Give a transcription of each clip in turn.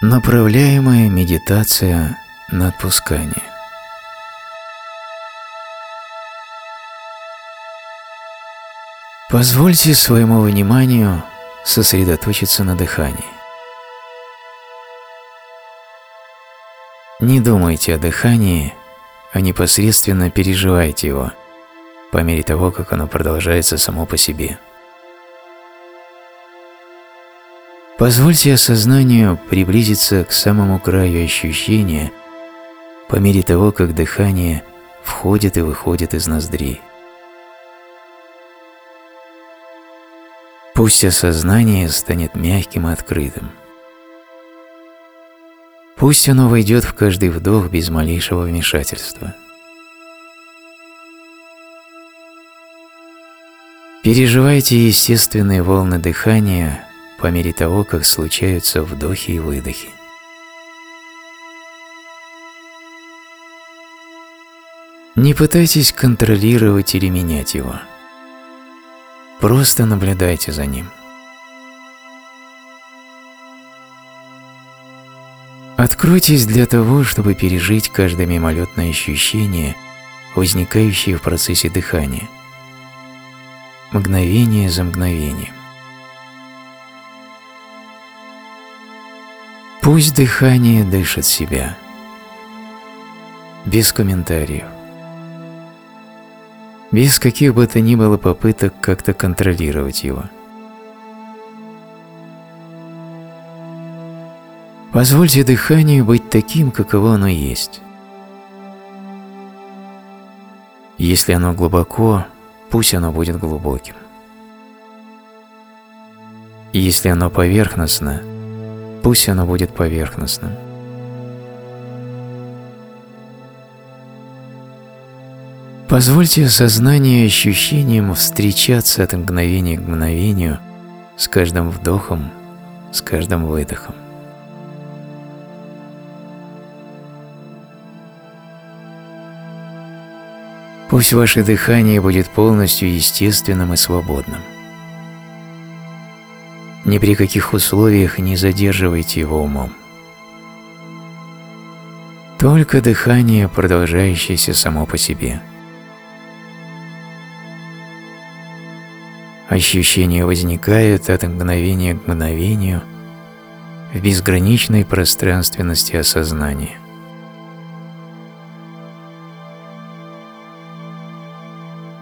Направляемая медитация на отпускание. Позвольте своему вниманию сосредоточиться на дыхании. Не думайте о дыхании, а непосредственно переживайте его по мере того, как оно продолжается само по себе. Позвольте осознанию приблизиться к самому краю ощущения по мере того, как дыхание входит и выходит из ноздрей. Пусть осознание станет мягким и открытым. Пусть оно войдет в каждый вдох без малейшего вмешательства. Переживайте естественные волны дыхания по мере того, как случаются вдохи и выдохи. Не пытайтесь контролировать или менять его. Просто наблюдайте за ним. Откройтесь для того, чтобы пережить каждое мимолетное ощущение, возникающее в процессе дыхания. Мгновение за мгновением. Пусть дыхание дышит себя. Без комментариев. Без каких бы то ни было попыток как-то контролировать его. Позвольте дыханию быть таким, каково оно есть. Если оно глубоко, пусть оно будет глубоким. Если оно поверхностно, пусть оно будет поверхностным. Позвольте сознанию и ощущениям встречаться от мгновения к мгновению с каждым вдохом, с каждым выдохом. Пусть ваше дыхание будет полностью естественным и свободным. Ни при каких условиях не задерживайте его умом. Только дыхание, продолжающееся само по себе. Ощущения возникают от мгновения к мгновению в безграничной пространственности осознания.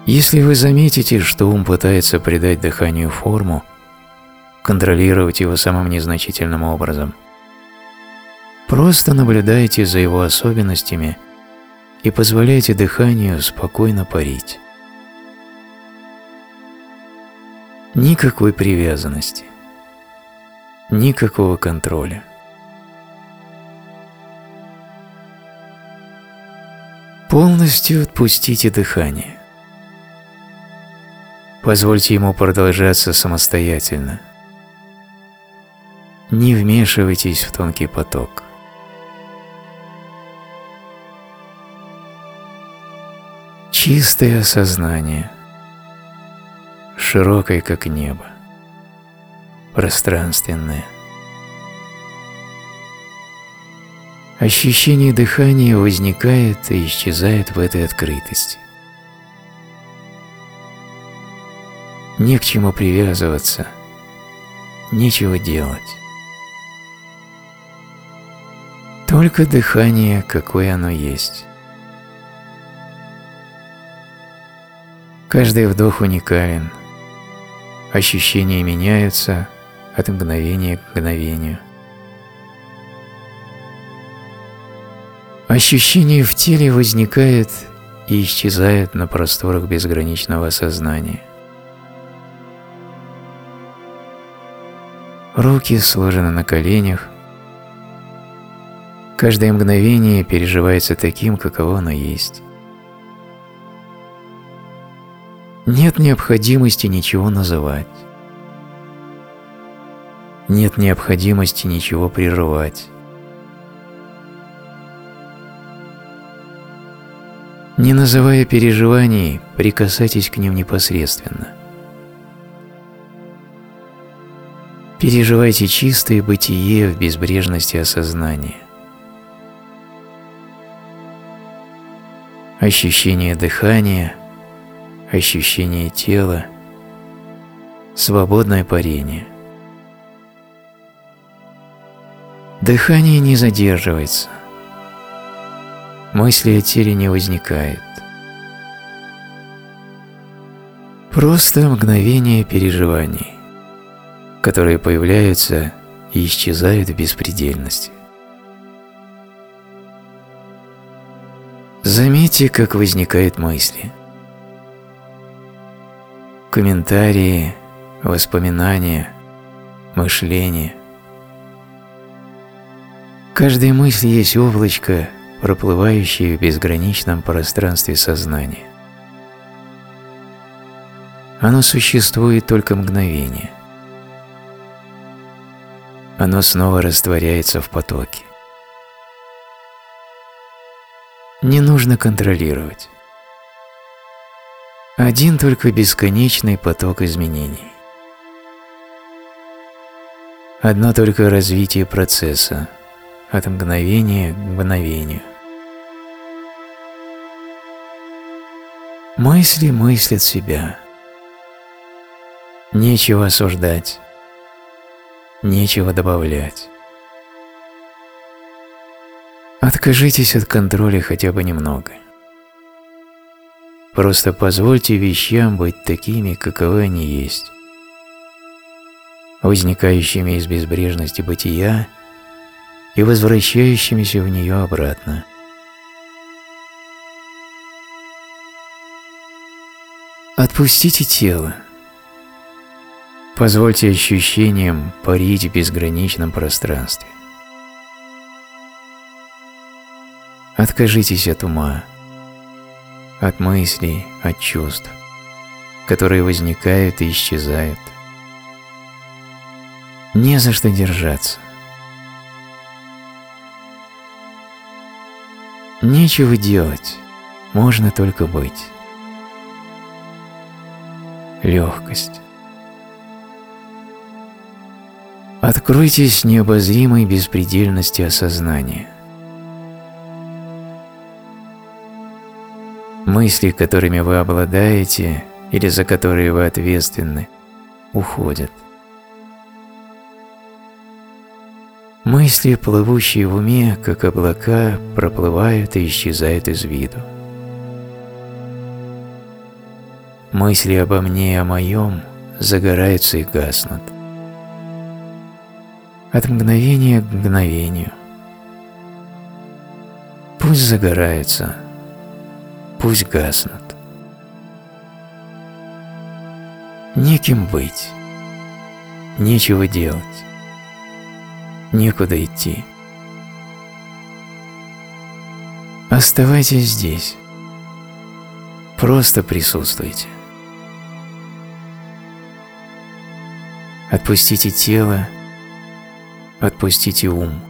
Если вы заметите, что ум пытается придать дыханию форму, контролировать его самым незначительным образом, просто наблюдайте за его особенностями и позволяйте дыханию спокойно парить. Никакой привязанности, никакого контроля. Полностью отпустите дыхание. Позвольте ему продолжаться самостоятельно. Не вмешивайтесь в тонкий поток. Чистое сознание, широкое, как небо, пространственное. Ощущение дыхания возникает и исчезает в этой открытости. Не к чему привязываться, нечего делать. Только дыхание, какое оно есть. Каждый вдох уникален, ощущения меняются от мгновения к мгновению. Ощущение в теле возникает и исчезает на просторах безграничного сознания. Руки сложены на коленях. Каждое мгновение переживается таким, каково оно есть. Нет необходимости ничего называть. Нет необходимости ничего прерывать. Не называя переживаний, прикасайтесь к ним непосредственно – Переживайте чистое бытие в безбрежности осознания. Ощущение дыхания, ощущение тела, свободное парение. Дыхание не задерживается. Мысли о теле не возникает. Просто мгновение переживаний, которые появляются и исчезают в беспредельности. Заметьте, как возникают мысли. Комментарии, воспоминания, мышление. Каждой мысли есть облачко, проплывающее в безграничном пространстве сознания. Оно существует только мгновение. Оно снова растворяется в потоке. Не нужно контролировать. Один только бесконечный поток изменений. Одно только развитие процесса от мгновения к мгновению. Мысли мыслят себя. Нечего осуждать, нечего добавлять. Откажитесь от контроля хотя бы немного. Просто позвольте вещам быть такими, каковы они есть, возникающими из безбрежности бытия и возвращающимися в нее обратно. Отпустите тело. Позвольте ощущениям парить в безграничном пространстве. Откажитесь от ума, от мыслей, от чувств, которые возникают и исчезают. Не за что держаться. Нечего делать, можно только быть. Легкость. Откройтесь необозримой беспредельности осознания. Мысли, которыми вы обладаете или за которые вы ответственны, уходят. Мысли, плывущие в уме, как облака, проплывают и исчезают из виду. Мысли обо мне и о моем загораются и гаснут. От мгновения к мгновению. Пусть загораются – пусть гаснут. Неким быть, нечего делать, некуда идти. Оставайтесь здесь, просто присутствуйте. Отпустите тело, отпустите ум.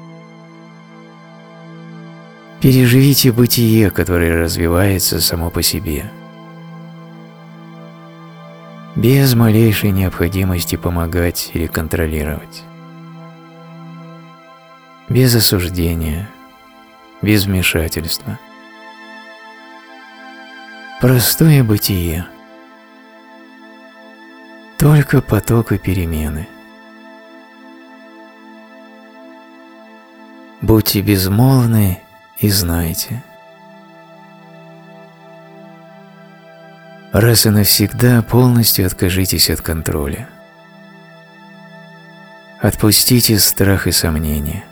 Переживите бытие, которое развивается само по себе. Без малейшей необходимости помогать или контролировать. Без осуждения, без вмешательства. Простое бытие. Только поток и перемены. Будьте безмолвны и знайте, раз и навсегда полностью откажитесь от контроля. Отпустите страх и сомнения.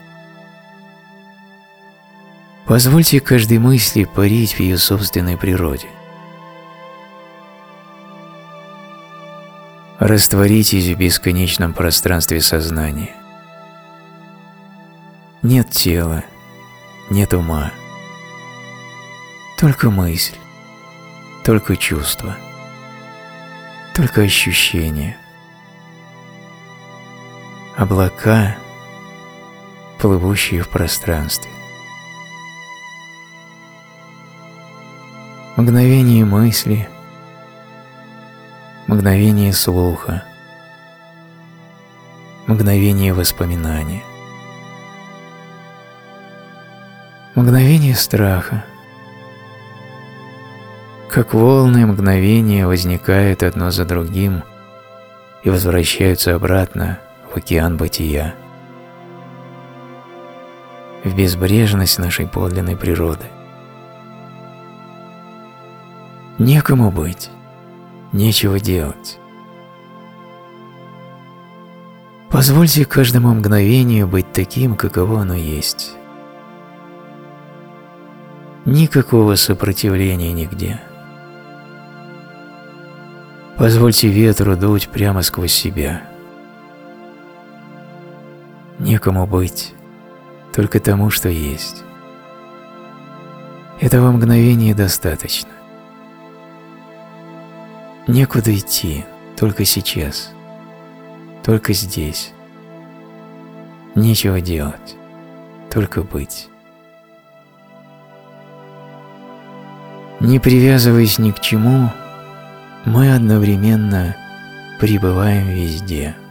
Позвольте каждой мысли парить в ее собственной природе. Растворитесь в бесконечном пространстве сознания. Нет тела, нет ума. Только мысль, только чувство, только ощущение. Облака, плывущие в пространстве. Мгновение мысли, мгновение слуха, мгновение воспоминания, мгновение страха, как волны мгновения возникают одно за другим и возвращаются обратно в океан бытия, в безбрежность нашей подлинной природы. Некому быть, нечего делать. Позвольте каждому мгновению быть таким, каково оно есть. Никакого сопротивления нигде. Позвольте ветру дуть прямо сквозь себя. Некому быть, только тому, что есть. Этого мгновения достаточно. Некуда идти, только сейчас, только здесь. Нечего делать, только быть. Не привязываясь ни к чему, мы одновременно пребываем везде –